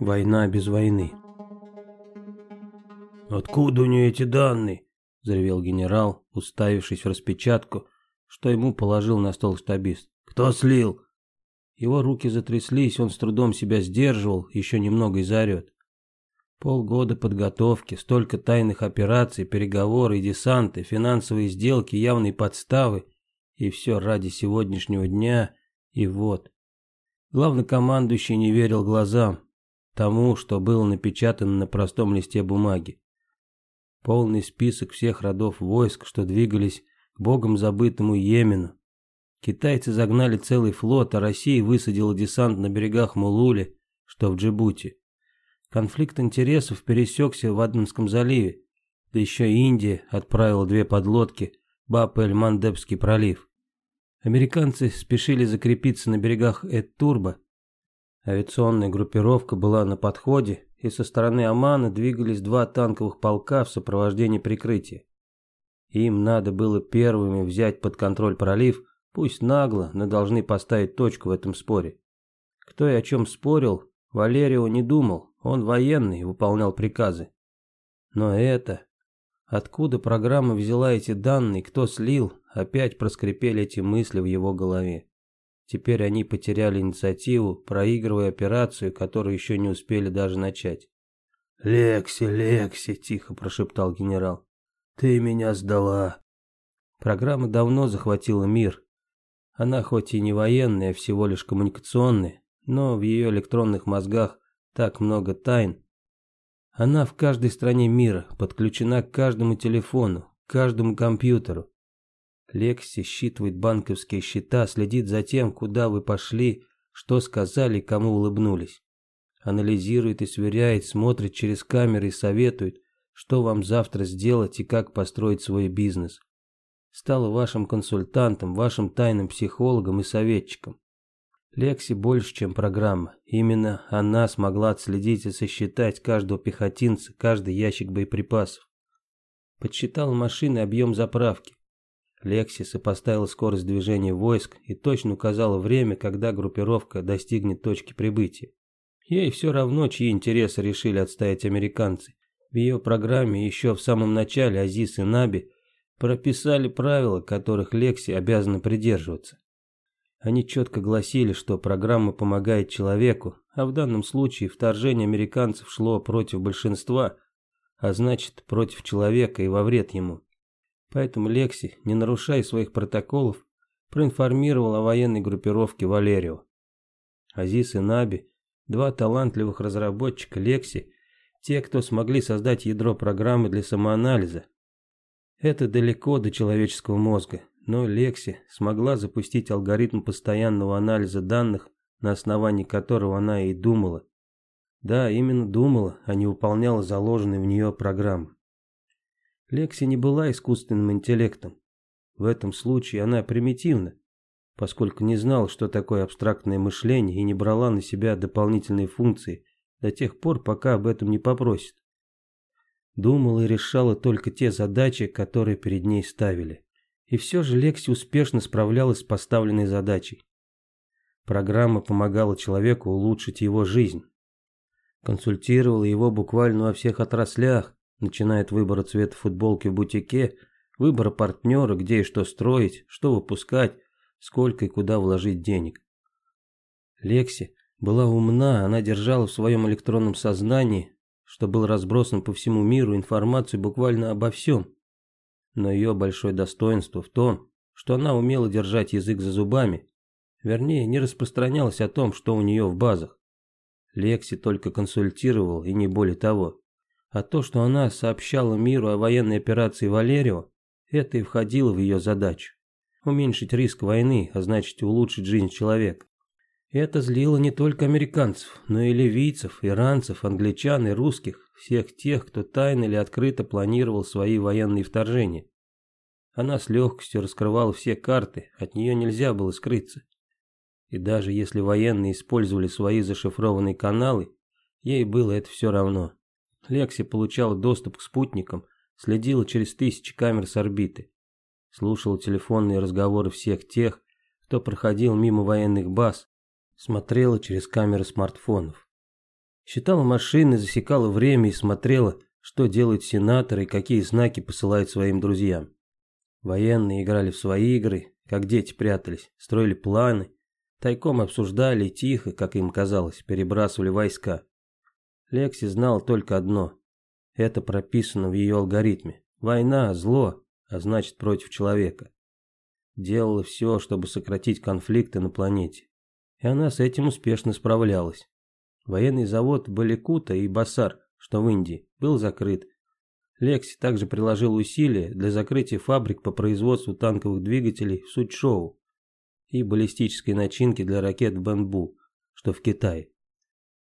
Война без войны. «Откуда у нее эти данные?» – заревел генерал, уставившись в распечатку, что ему положил на стол штабист. «Кто слил?» Его руки затряслись, он с трудом себя сдерживал, еще немного и заорет. Полгода подготовки, столько тайных операций, переговоры и десанты, финансовые сделки, явные подставы. И все ради сегодняшнего дня. И вот. Главнокомандующий не верил глазам тому, что было напечатано на простом листе бумаги. Полный список всех родов войск, что двигались к богом забытому Йемену. Китайцы загнали целый флот, а Россия высадила десант на берегах Мулули, что в Джибути. Конфликт интересов пересекся в Аденском заливе, да еще Индия отправила две подлодки Баб-эль-Мандебский пролив. Американцы спешили закрепиться на берегах Эд-Турба, Авиационная группировка была на подходе, и со стороны Омана двигались два танковых полка в сопровождении прикрытия. Им надо было первыми взять под контроль пролив, пусть нагло, но должны поставить точку в этом споре. Кто и о чем спорил, Валерио не думал, он военный и выполнял приказы. Но это... Откуда программа взяла эти данные, кто слил, опять проскрипели эти мысли в его голове. Теперь они потеряли инициативу, проигрывая операцию, которую еще не успели даже начать. «Лекси, Лекси!» – тихо прошептал генерал. «Ты меня сдала!» Программа давно захватила мир. Она хоть и не военная, а всего лишь коммуникационная, но в ее электронных мозгах так много тайн. Она в каждой стране мира, подключена к каждому телефону, к каждому компьютеру. Лекси считывает банковские счета, следит за тем, куда вы пошли, что сказали, кому улыбнулись. Анализирует и сверяет, смотрит через камеры и советует, что вам завтра сделать и как построить свой бизнес. Стала вашим консультантом, вашим тайным психологом и советчиком. Лекси больше, чем программа. Именно она смогла отследить и сосчитать каждого пехотинца, каждый ящик боеприпасов. Подсчитал машины объем заправки. Лекси сопоставила скорость движения войск и точно указала время, когда группировка достигнет точки прибытия. Ей все равно, чьи интересы решили отстоять американцы. В ее программе еще в самом начале Азис и Наби прописали правила, которых Лекси обязана придерживаться. Они четко гласили, что программа помогает человеку, а в данном случае вторжение американцев шло против большинства, а значит против человека и во вред ему. Поэтому Лекси, не нарушая своих протоколов, проинформировал о военной группировке Валерио. Азис и Наби, два талантливых разработчика Лекси, те, кто смогли создать ядро программы для самоанализа. Это далеко до человеческого мозга, но Лекси смогла запустить алгоритм постоянного анализа данных, на основании которого она и думала. Да, именно думала, а не выполняла заложенные в нее программы. Лекси не была искусственным интеллектом. В этом случае она примитивна, поскольку не знала, что такое абстрактное мышление и не брала на себя дополнительные функции до тех пор, пока об этом не попросит. Думала и решала только те задачи, которые перед ней ставили. И все же Лекси успешно справлялась с поставленной задачей. Программа помогала человеку улучшить его жизнь. Консультировала его буквально во всех отраслях, начиная от выбора цвета футболки в бутике, выбора партнера, где и что строить, что выпускать, сколько и куда вложить денег. Лекси была умна, она держала в своем электронном сознании, что был разбросан по всему миру, информацию буквально обо всем. Но ее большое достоинство в том, что она умела держать язык за зубами, вернее, не распространялась о том, что у нее в базах. Лекси только консультировал, и не более того. А то, что она сообщала миру о военной операции Валерио, это и входило в ее задачу. Уменьшить риск войны, а значит улучшить жизнь человека. Это злило не только американцев, но и ливийцев, иранцев, англичан и русских, всех тех, кто тайно или открыто планировал свои военные вторжения. Она с легкостью раскрывала все карты, от нее нельзя было скрыться. И даже если военные использовали свои зашифрованные каналы, ей было это все равно. Лекси получала доступ к спутникам, следила через тысячи камер с орбиты. Слушала телефонные разговоры всех тех, кто проходил мимо военных баз, смотрела через камеры смартфонов. Считала машины, засекала время и смотрела, что делают сенаторы и какие знаки посылают своим друзьям. Военные играли в свои игры, как дети прятались, строили планы, тайком обсуждали и тихо, как им казалось, перебрасывали войска. Лекси знал только одно. Это прописано в ее алгоритме. Война – зло, а значит против человека. Делала все, чтобы сократить конфликты на планете. И она с этим успешно справлялась. Военный завод Баликута и Басар, что в Индии, был закрыт. Лекси также приложил усилия для закрытия фабрик по производству танковых двигателей в Сучжоу и баллистической начинки для ракет Бэнбу, что в Китае.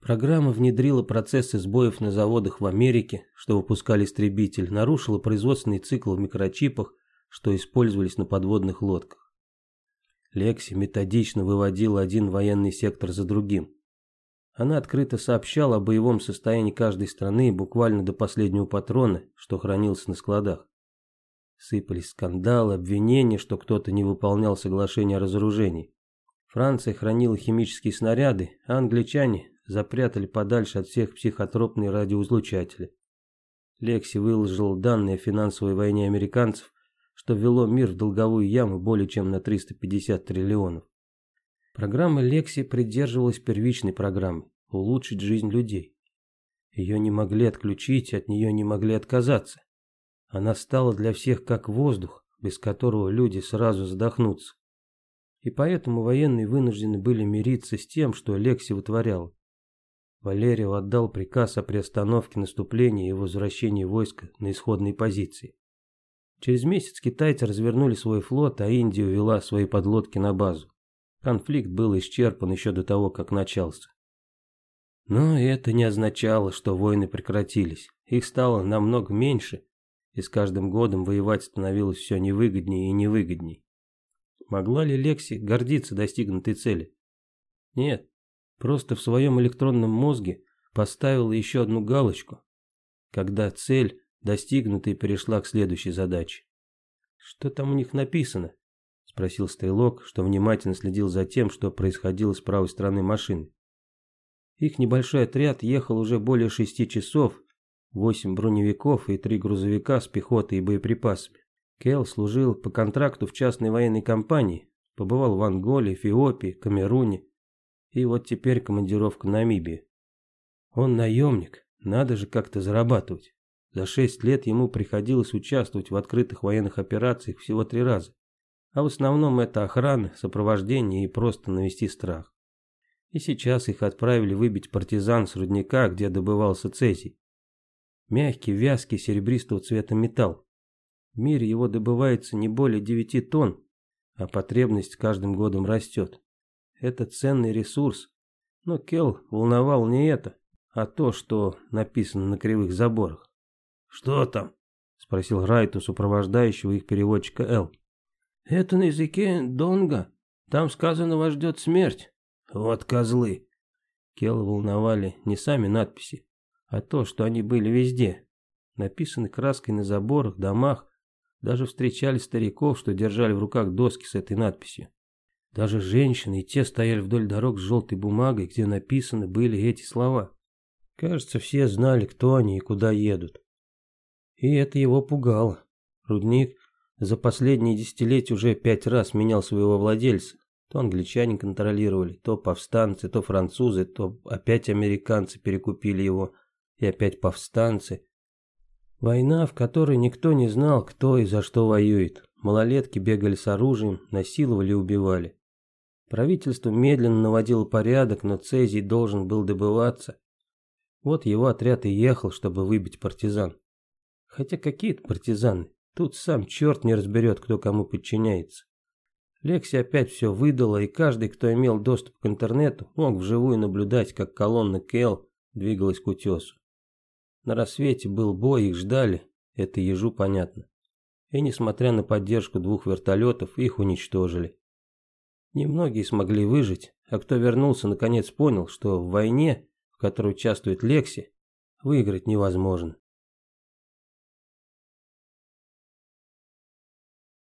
Программа внедрила процессы сбоев на заводах в Америке, что выпускали истребитель, нарушила производственный цикл в микрочипах, что использовались на подводных лодках. Лекси методично выводила один военный сектор за другим. Она открыто сообщала о боевом состоянии каждой страны буквально до последнего патрона, что хранился на складах. Сыпались скандалы, обвинения, что кто-то не выполнял соглашение о разоружении. Франция хранила химические снаряды, а англичане запрятали подальше от всех психотропные радиоизлучатели. Лекси выложил данные о финансовой войне американцев, что ввело мир в долговую яму более чем на 350 триллионов. Программа Лекси придерживалась первичной программы – улучшить жизнь людей. Ее не могли отключить, от нее не могли отказаться. Она стала для всех как воздух, без которого люди сразу задохнутся. И поэтому военные вынуждены были мириться с тем, что Лекси вытворял. Валерио отдал приказ о приостановке наступления и возвращении войска на исходные позиции. Через месяц китайцы развернули свой флот, а Индия увела свои подлодки на базу. Конфликт был исчерпан еще до того, как начался. Но это не означало, что войны прекратились. Их стало намного меньше, и с каждым годом воевать становилось все невыгоднее и невыгодней. Могла ли Лекси гордиться достигнутой цели? Нет, просто в своем электронном мозге поставила еще одну галочку, когда цель достигнута и перешла к следующей задаче. Что там у них написано? Спросил стрелок, что внимательно следил за тем, что происходило с правой стороны машины. Их небольшой отряд ехал уже более шести часов, восемь броневиков и три грузовика с пехотой и боеприпасами. Келл служил по контракту в частной военной компании, побывал в Анголе, Эфиопии, Камеруне и вот теперь командировка Намибии. Он наемник, надо же как-то зарабатывать. За шесть лет ему приходилось участвовать в открытых военных операциях всего три раза. А в основном это охрана, сопровождение и просто навести страх. И сейчас их отправили выбить партизан с рудника, где добывался цезий. Мягкий, вязкий, серебристого цвета металл. В мире его добывается не более 9 тонн, а потребность каждым годом растет. Это ценный ресурс. Но Келл волновал не это, а то, что написано на кривых заборах. «Что там?» – спросил Райту, сопровождающего их переводчика Эл. Это на языке Донга. Там сказано вас ждет смерть. Вот козлы. Кела волновали не сами надписи, а то, что они были везде. Написаны краской на заборах, домах. Даже встречали стариков, что держали в руках доски с этой надписью. Даже женщины и те стояли вдоль дорог с желтой бумагой, где написаны были эти слова. Кажется, все знали, кто они и куда едут. И это его пугало. Рудник за последние десятилетия уже пять раз менял своего владельца. То англичане контролировали, то повстанцы, то французы, то опять американцы перекупили его, и опять повстанцы. Война, в которой никто не знал, кто и за что воюет. Малолетки бегали с оружием, насиловали и убивали. Правительство медленно наводило порядок, но Цезий должен был добываться. Вот его отряд и ехал, чтобы выбить партизан. Хотя какие-то партизаны. Тут сам черт не разберет, кто кому подчиняется. Лекси опять все выдала, и каждый, кто имел доступ к интернету, мог вживую наблюдать, как колонна Кел двигалась к утесу. На рассвете был бой, их ждали, это ежу понятно. И несмотря на поддержку двух вертолетов, их уничтожили. Немногие смогли выжить, а кто вернулся, наконец понял, что в войне, в которой участвует Лекси, выиграть невозможно.